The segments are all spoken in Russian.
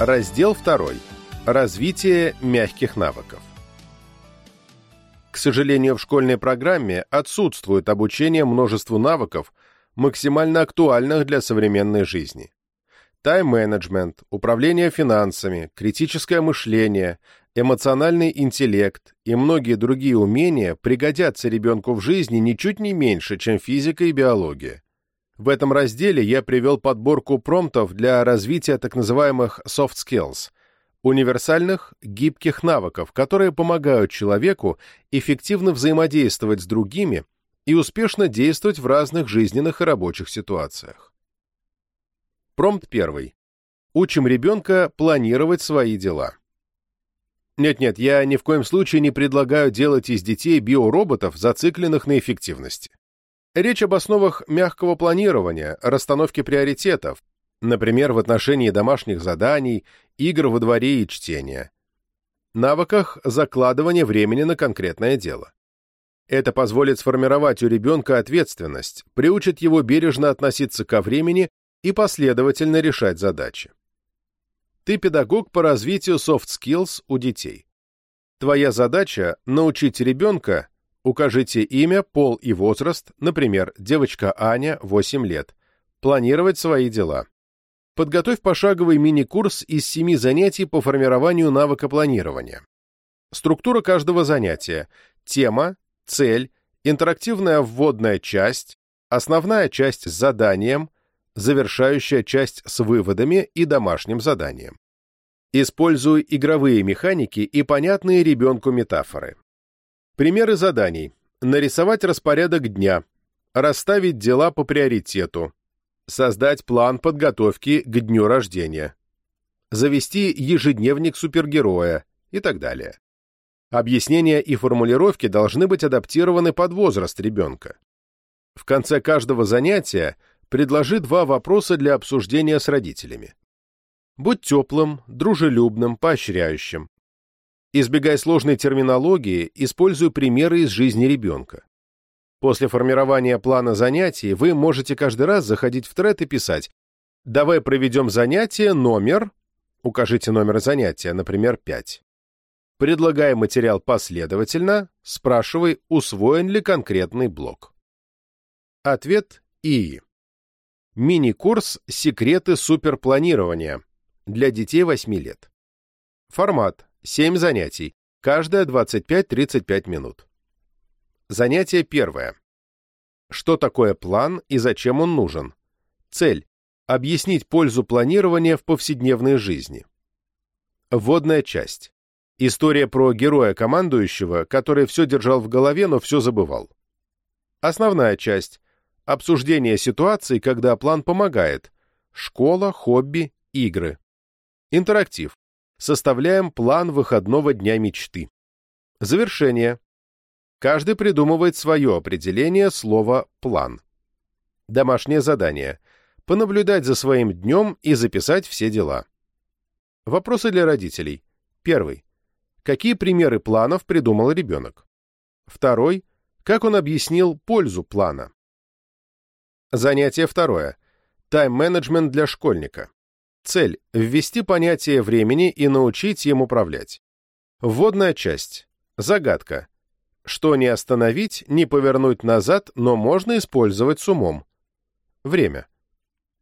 Раздел 2. Развитие мягких навыков. К сожалению, в школьной программе отсутствует обучение множеству навыков, максимально актуальных для современной жизни. Тайм-менеджмент, управление финансами, критическое мышление, эмоциональный интеллект и многие другие умения пригодятся ребенку в жизни ничуть не меньше, чем физика и биология. В этом разделе я привел подборку промптов для развития так называемых soft skills – универсальных, гибких навыков, которые помогают человеку эффективно взаимодействовать с другими и успешно действовать в разных жизненных и рабочих ситуациях. Промпт первый. Учим ребенка планировать свои дела. Нет-нет, я ни в коем случае не предлагаю делать из детей биороботов, зацикленных на эффективности. Речь об основах мягкого планирования, расстановке приоритетов, например, в отношении домашних заданий, игр во дворе и чтения. Навыках закладывания времени на конкретное дело. Это позволит сформировать у ребенка ответственность, приучит его бережно относиться ко времени и последовательно решать задачи. Ты педагог по развитию soft skills у детей. Твоя задача – научить ребенка Укажите имя, пол и возраст, например, девочка Аня, 8 лет. Планировать свои дела. Подготовь пошаговый мини-курс из 7 занятий по формированию навыка планирования. Структура каждого занятия. Тема, цель, интерактивная вводная часть, основная часть с заданием, завершающая часть с выводами и домашним заданием. Используй игровые механики и понятные ребенку метафоры. Примеры заданий. Нарисовать распорядок дня. Расставить дела по приоритету. Создать план подготовки к дню рождения. Завести ежедневник супергероя и так далее. Объяснения и формулировки должны быть адаптированы под возраст ребенка. В конце каждого занятия предложи два вопроса для обсуждения с родителями. Будь теплым, дружелюбным, поощряющим. Избегай сложной терминологии, используй примеры из жизни ребенка. После формирования плана занятий вы можете каждый раз заходить в тред и писать «Давай проведем занятие номер...» Укажите номер занятия, например, 5. Предлагай материал последовательно, спрашивай, усвоен ли конкретный блок. Ответ И. Мини-курс «Секреты суперпланирования» для детей 8 лет. Формат 7 занятий, каждое 25-35 минут. Занятие первое. Что такое план и зачем он нужен? Цель – объяснить пользу планирования в повседневной жизни. Вводная часть. История про героя-командующего, который все держал в голове, но все забывал. Основная часть. Обсуждение ситуаций, когда план помогает. Школа, хобби, игры. Интерактив составляем план выходного дня мечты. Завершение. Каждый придумывает свое определение слова «план». Домашнее задание. Понаблюдать за своим днем и записать все дела. Вопросы для родителей. Первый. Какие примеры планов придумал ребенок? Второй. Как он объяснил пользу плана? Занятие второе. Тайм-менеджмент для школьника. Цель – ввести понятие времени и научить им управлять. Вводная часть. Загадка. Что не остановить, не повернуть назад, но можно использовать с умом. Время.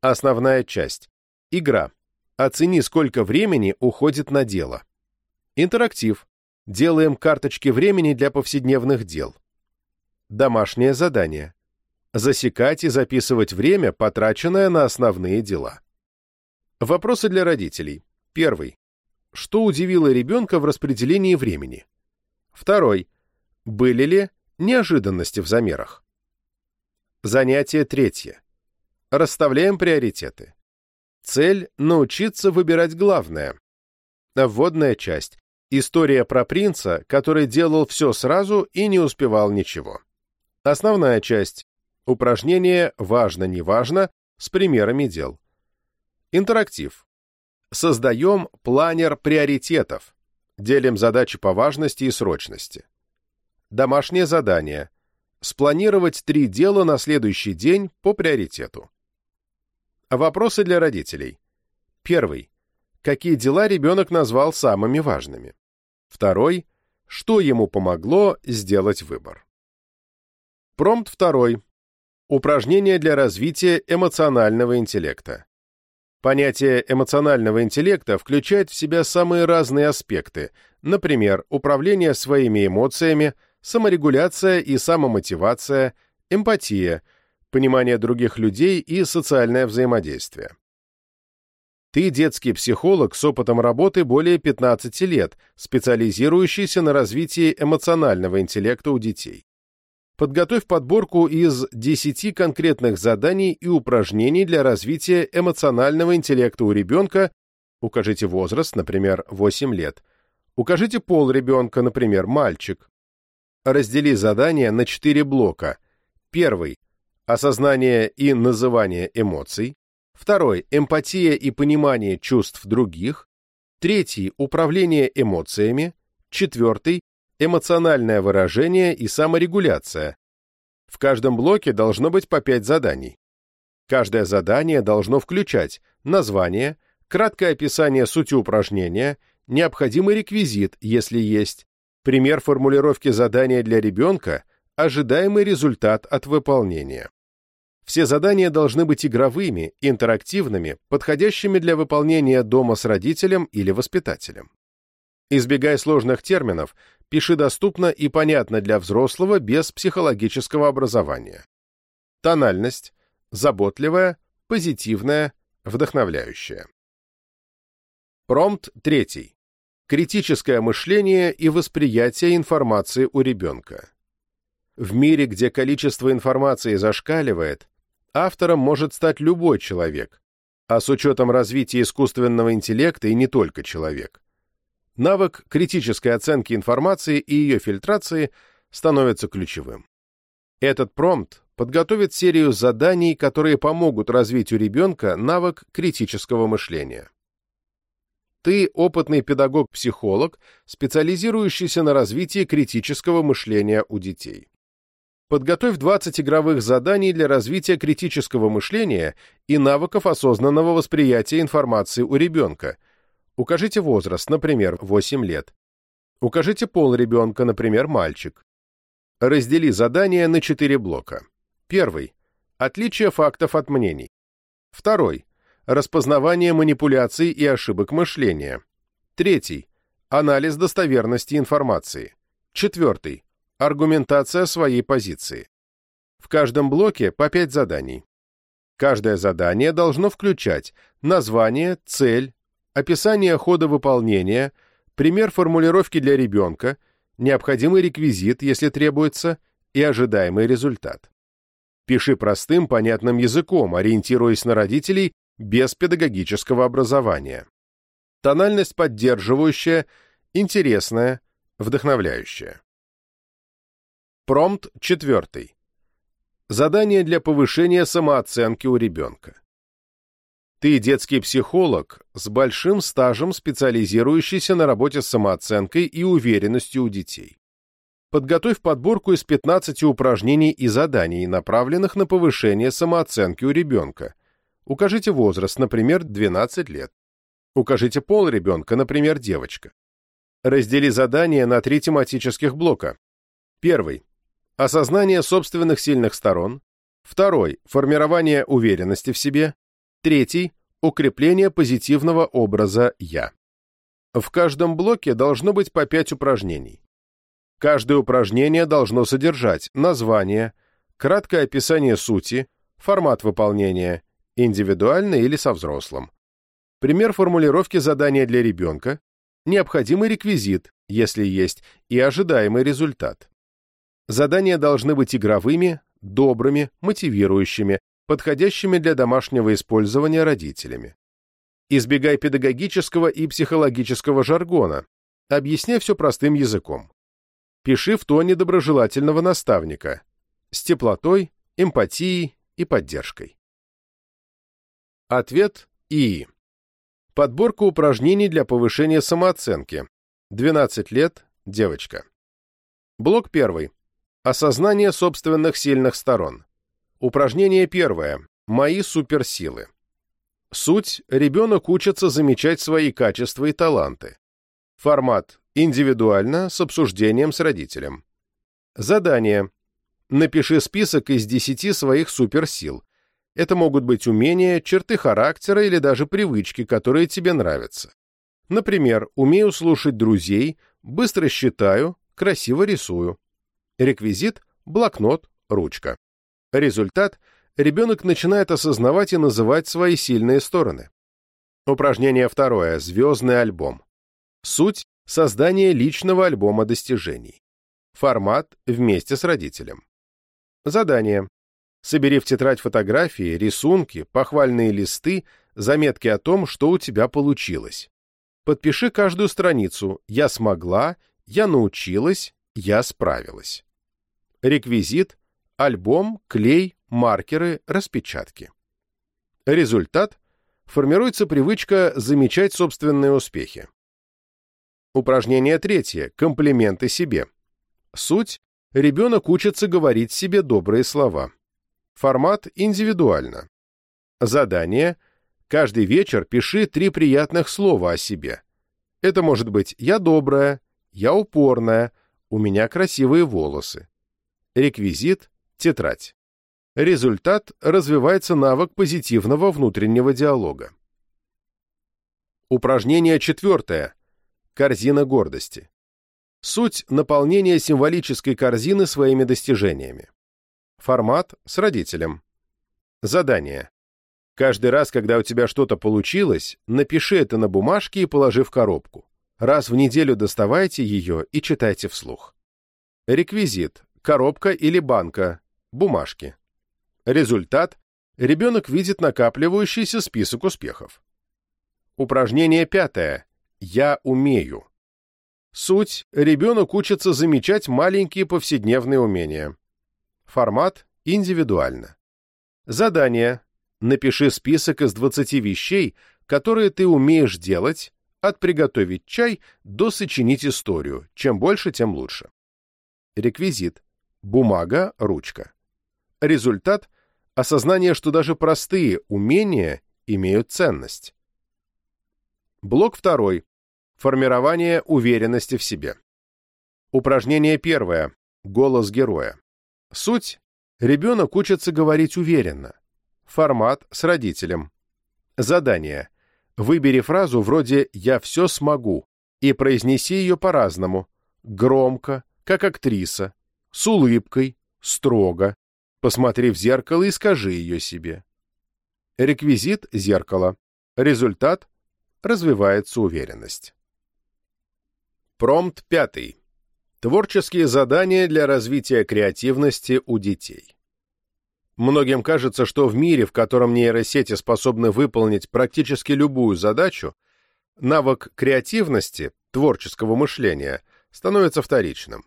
Основная часть. Игра. Оцени, сколько времени уходит на дело. Интерактив. Делаем карточки времени для повседневных дел. Домашнее задание. Засекать и записывать время, потраченное на основные дела. Вопросы для родителей. Первый. Что удивило ребенка в распределении времени? Второй. Были ли неожиданности в замерах? Занятие третье. Расставляем приоритеты. Цель – научиться выбирать главное. Вводная часть. История про принца, который делал все сразу и не успевал ничего. Основная часть. Упражнение «важно-неважно» с примерами дел. Интерактив. Создаем планер приоритетов. Делим задачи по важности и срочности. Домашнее задание. Спланировать три дела на следующий день по приоритету. Вопросы для родителей. Первый. какие дела ребенок назвал самыми важными. Второй – что ему помогло сделать выбор. Промпт второй. Упражнение для развития эмоционального интеллекта. Понятие эмоционального интеллекта включает в себя самые разные аспекты, например, управление своими эмоциями, саморегуляция и самомотивация, эмпатия, понимание других людей и социальное взаимодействие. Ты детский психолог с опытом работы более 15 лет, специализирующийся на развитии эмоционального интеллекта у детей. Подготовь подборку из 10 конкретных заданий и упражнений для развития эмоционального интеллекта у ребенка, укажите возраст, например, 8 лет, укажите пол ребенка, например, мальчик. Раздели задания на 4 блока. Первый – осознание и называние эмоций. Второй – эмпатия и понимание чувств других. Третий – управление эмоциями. Четвертый – эмоциональное выражение и саморегуляция. В каждом блоке должно быть по пять заданий. Каждое задание должно включать название, краткое описание сути упражнения, необходимый реквизит, если есть, пример формулировки задания для ребенка, ожидаемый результат от выполнения. Все задания должны быть игровыми, интерактивными, подходящими для выполнения дома с родителем или воспитателем. Избегай сложных терминов, пиши доступно и понятно для взрослого без психологического образования. Тональность – заботливая, позитивная, вдохновляющая. Промпт третий. Критическое мышление и восприятие информации у ребенка. В мире, где количество информации зашкаливает, автором может стать любой человек, а с учетом развития искусственного интеллекта и не только человек. Навык критической оценки информации и ее фильтрации становится ключевым. Этот промпт подготовит серию заданий, которые помогут развить у ребенка навык критического мышления. Ты опытный педагог-психолог, специализирующийся на развитии критического мышления у детей. Подготовь 20 игровых заданий для развития критического мышления и навыков осознанного восприятия информации у ребенка. Укажите возраст, например, 8 лет. Укажите пол ребенка, например, мальчик. Раздели задания на 4 блока. Первый. Отличие фактов от мнений. Второй. Распознавание манипуляций и ошибок мышления. Третий. Анализ достоверности информации. Четвертый Аргументация своей позиции. В каждом блоке по пять заданий. Каждое задание должно включать название, цель, описание хода выполнения, пример формулировки для ребенка, необходимый реквизит, если требуется, и ожидаемый результат. Пиши простым, понятным языком, ориентируясь на родителей без педагогического образования. Тональность поддерживающая, интересная, вдохновляющая. Промпт четвертый. Задание для повышения самооценки у ребенка. Ты детский психолог с большим стажем, специализирующийся на работе с самооценкой и уверенностью у детей. Подготовь подборку из 15 упражнений и заданий, направленных на повышение самооценки у ребенка. Укажите возраст, например, 12 лет. Укажите пол ребенка, например, девочка. Раздели задания на три тематических блока. Первый осознание собственных сильных сторон, второй – формирование уверенности в себе, третий – укрепление позитивного образа «я». В каждом блоке должно быть по пять упражнений. Каждое упражнение должно содержать название, краткое описание сути, формат выполнения, индивидуально или со взрослым, пример формулировки задания для ребенка, необходимый реквизит, если есть, и ожидаемый результат. Задания должны быть игровыми, добрыми, мотивирующими, подходящими для домашнего использования родителями. Избегай педагогического и психологического жаргона. Объясняй все простым языком. Пиши в тоне доброжелательного наставника, с теплотой, эмпатией и поддержкой. Ответ И. Подборка упражнений для повышения самооценки. 12 лет, девочка. Блок 1. Осознание собственных сильных сторон. Упражнение первое. Мои суперсилы. Суть – ребенок учится замечать свои качества и таланты. Формат – индивидуально, с обсуждением с родителем. Задание. Напиши список из 10 своих суперсил. Это могут быть умения, черты характера или даже привычки, которые тебе нравятся. Например, умею слушать друзей, быстро считаю, красиво рисую. Реквизит – блокнот, ручка. Результат – ребенок начинает осознавать и называть свои сильные стороны. Упражнение второе. Звездный альбом. Суть – создание личного альбома достижений. Формат – вместе с родителем. Задание. Собери в тетрадь фотографии, рисунки, похвальные листы, заметки о том, что у тебя получилось. Подпиши каждую страницу «Я смогла», «Я научилась», «Я справилась». Реквизит – альбом, клей, маркеры, распечатки. Результат – формируется привычка замечать собственные успехи. Упражнение третье – комплименты себе. Суть – ребенок учится говорить себе добрые слова. Формат индивидуально. Задание – каждый вечер пиши три приятных слова о себе. Это может быть «я добрая», «я упорная», «у меня красивые волосы». Реквизит – тетрадь. Результат – развивается навык позитивного внутреннего диалога. Упражнение четвертое. Корзина гордости. Суть – наполнение символической корзины своими достижениями. Формат – с родителем. Задание. Каждый раз, когда у тебя что-то получилось, напиши это на бумажке и положи в коробку. Раз в неделю доставайте ее и читайте вслух. Реквизит коробка или банка, бумажки. Результат – ребенок видит накапливающийся список успехов. Упражнение пятое. Я умею. Суть – ребенок учится замечать маленькие повседневные умения. Формат – индивидуально. Задание. Напиши список из 20 вещей, которые ты умеешь делать, от приготовить чай до сочинить историю. Чем больше, тем лучше. Реквизит. Бумага, ручка. Результат – осознание, что даже простые умения имеют ценность. Блок второй. Формирование уверенности в себе. Упражнение первое. Голос героя. Суть – ребенок учится говорить уверенно. Формат – с родителем. Задание. Выбери фразу вроде «я все смогу» и произнеси ее по-разному. Громко, как актриса, с улыбкой, строго. Посмотри в зеркало и скажи ее себе. Реквизит – зеркало. Результат – развивается уверенность. Промпт пятый. Творческие задания для развития креативности у детей. Многим кажется, что в мире, в котором нейросети способны выполнить практически любую задачу, навык креативности, творческого мышления, становится вторичным.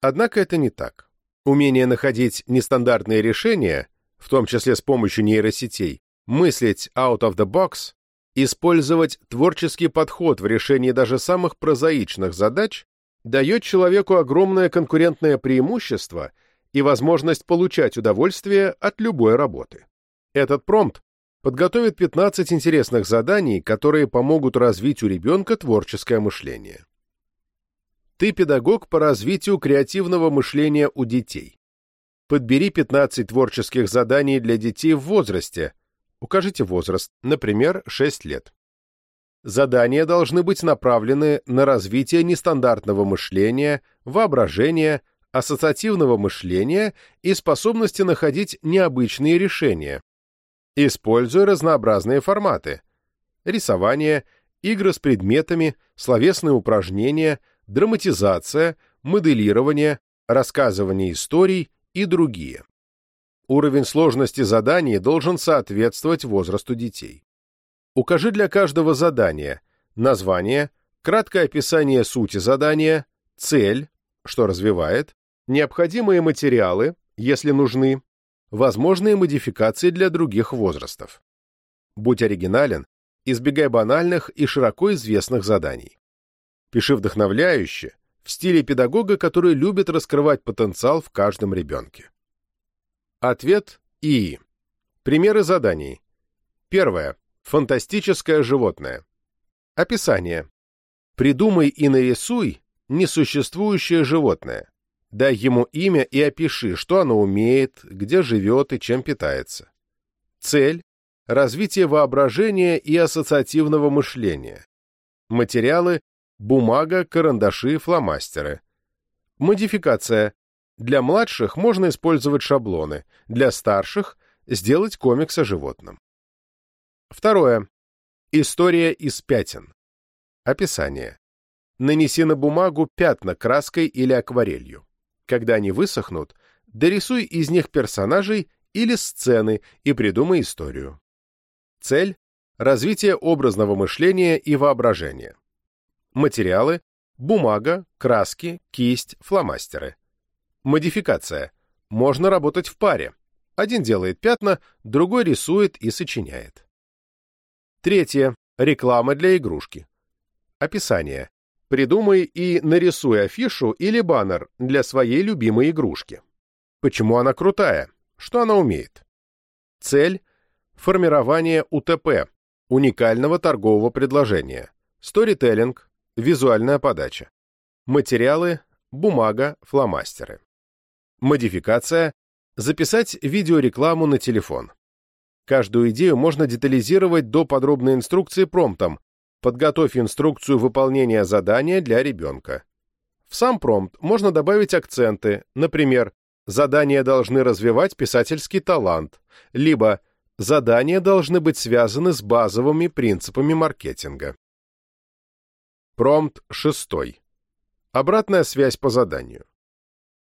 Однако это не так. Умение находить нестандартные решения, в том числе с помощью нейросетей, мыслить out of the box, использовать творческий подход в решении даже самых прозаичных задач, дает человеку огромное конкурентное преимущество и возможность получать удовольствие от любой работы. Этот промпт подготовит 15 интересных заданий, которые помогут развить у ребенка творческое мышление. Ты педагог по развитию креативного мышления у детей. Подбери 15 творческих заданий для детей в возрасте. Укажите возраст, например, 6 лет. Задания должны быть направлены на развитие нестандартного мышления, воображения, ассоциативного мышления и способности находить необычные решения, используя разнообразные форматы – рисование, игры с предметами, словесные упражнения – драматизация, моделирование, рассказывание историй и другие. Уровень сложности заданий должен соответствовать возрасту детей. Укажи для каждого задания название, краткое описание сути задания, цель, что развивает, необходимые материалы, если нужны, возможные модификации для других возрастов. Будь оригинален, избегай банальных и широко известных заданий. Пиши вдохновляюще, в стиле педагога, который любит раскрывать потенциал в каждом ребенке. Ответ И. Примеры заданий. Первое. Фантастическое животное. Описание. Придумай и нарисуй несуществующее животное. Дай ему имя и опиши, что оно умеет, где живет и чем питается. Цель – развитие воображения и ассоциативного мышления. Материалы – бумага, карандаши, фломастеры. Модификация. Для младших можно использовать шаблоны, для старших – сделать комикс о животном. Второе. История из пятен. Описание. Нанеси на бумагу пятна краской или акварелью. Когда они высохнут, дорисуй из них персонажей или сцены и придумай историю. Цель – развитие образного мышления и воображения. Материалы – бумага, краски, кисть, фломастеры. Модификация. Можно работать в паре. Один делает пятна, другой рисует и сочиняет. Третье. Реклама для игрушки. Описание. Придумай и нарисуй афишу или баннер для своей любимой игрушки. Почему она крутая? Что она умеет? Цель – формирование УТП, уникального торгового предложения, сторителлинг, визуальная подача. Материалы – бумага, фломастеры. Модификация – записать видеорекламу на телефон. Каждую идею можно детализировать до подробной инструкции промптом. Подготовь инструкцию выполнения задания для ребенка. В сам промпт можно добавить акценты, например, задания должны развивать писательский талант, либо задания должны быть связаны с базовыми принципами маркетинга. Промпт 6. Обратная связь по заданию.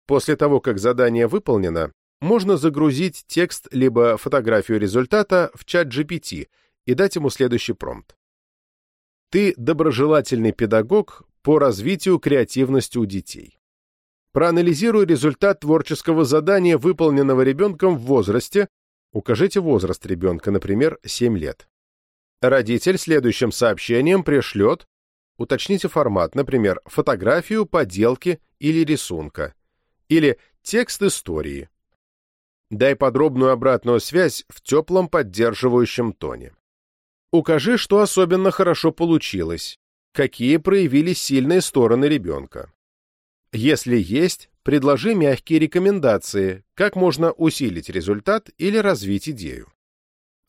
После того, как задание выполнено, можно загрузить текст либо фотографию результата в чат GPT и дать ему следующий промпт. Ты доброжелательный педагог по развитию креативности у детей. Проанализируй результат творческого задания, выполненного ребенком в возрасте, укажите возраст ребенка, например, 7 лет. Родитель следующим сообщением пришлет, уточните формат, например, фотографию, поделки или рисунка, или текст истории, Дай подробную обратную связь в теплом поддерживающем тоне. Укажи, что особенно хорошо получилось, какие проявились сильные стороны ребенка. Если есть, предложи мягкие рекомендации, как можно усилить результат или развить идею.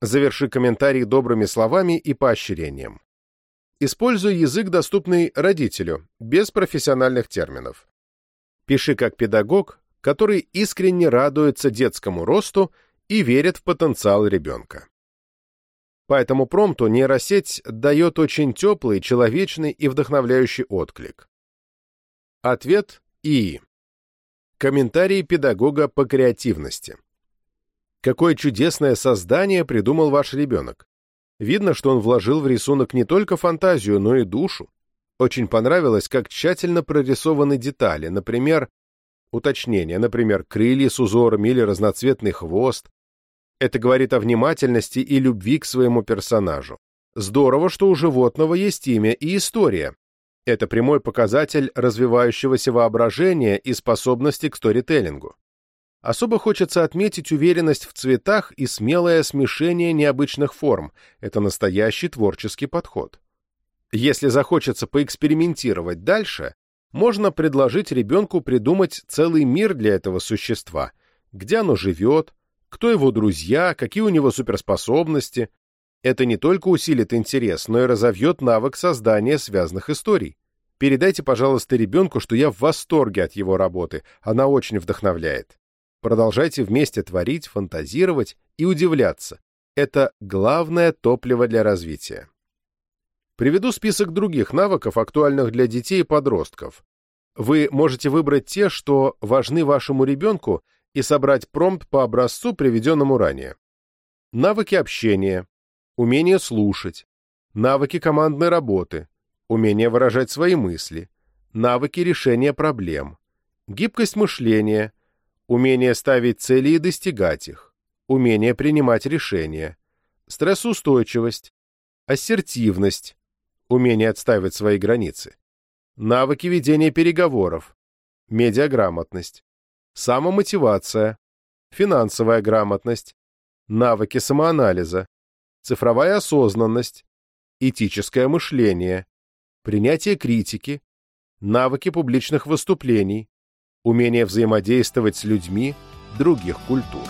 Заверши комментарий добрыми словами и поощрением. Используй язык, доступный родителю, без профессиональных терминов. Пиши как педагог, который искренне радуется детскому росту и верит в потенциал ребенка. По этому промпту нейросеть дает очень теплый, человечный и вдохновляющий отклик. Ответ И. Комментарий педагога по креативности. Какое чудесное создание придумал ваш ребенок. Видно, что он вложил в рисунок не только фантазию, но и душу. Очень понравилось, как тщательно прорисованы детали, например, Уточнение, например, крылья с узором или разноцветный хвост. Это говорит о внимательности и любви к своему персонажу. Здорово, что у животного есть имя и история. Это прямой показатель развивающегося воображения и способности к сторителлингу. Особо хочется отметить уверенность в цветах и смелое смешение необычных форм. Это настоящий творческий подход. Если захочется поэкспериментировать дальше, можно предложить ребенку придумать целый мир для этого существа, где оно живет, кто его друзья, какие у него суперспособности. Это не только усилит интерес, но и разовьет навык создания связанных историй. Передайте, пожалуйста, ребенку, что я в восторге от его работы, она очень вдохновляет. Продолжайте вместе творить, фантазировать и удивляться. Это главное топливо для развития. Приведу список других навыков, актуальных для детей и подростков. Вы можете выбрать те, что важны вашему ребенку, и собрать промпт по образцу, приведенному ранее. Навыки общения, умение слушать, навыки командной работы, умение выражать свои мысли, навыки решения проблем, гибкость мышления, умение ставить цели и достигать их, умение принимать решения, стрессоустойчивость, ассертивность, умение отстаивать свои границы, навыки ведения переговоров, медиаграмотность, самомотивация, финансовая грамотность, навыки самоанализа, цифровая осознанность, этическое мышление, принятие критики, навыки публичных выступлений, умение взаимодействовать с людьми других культур.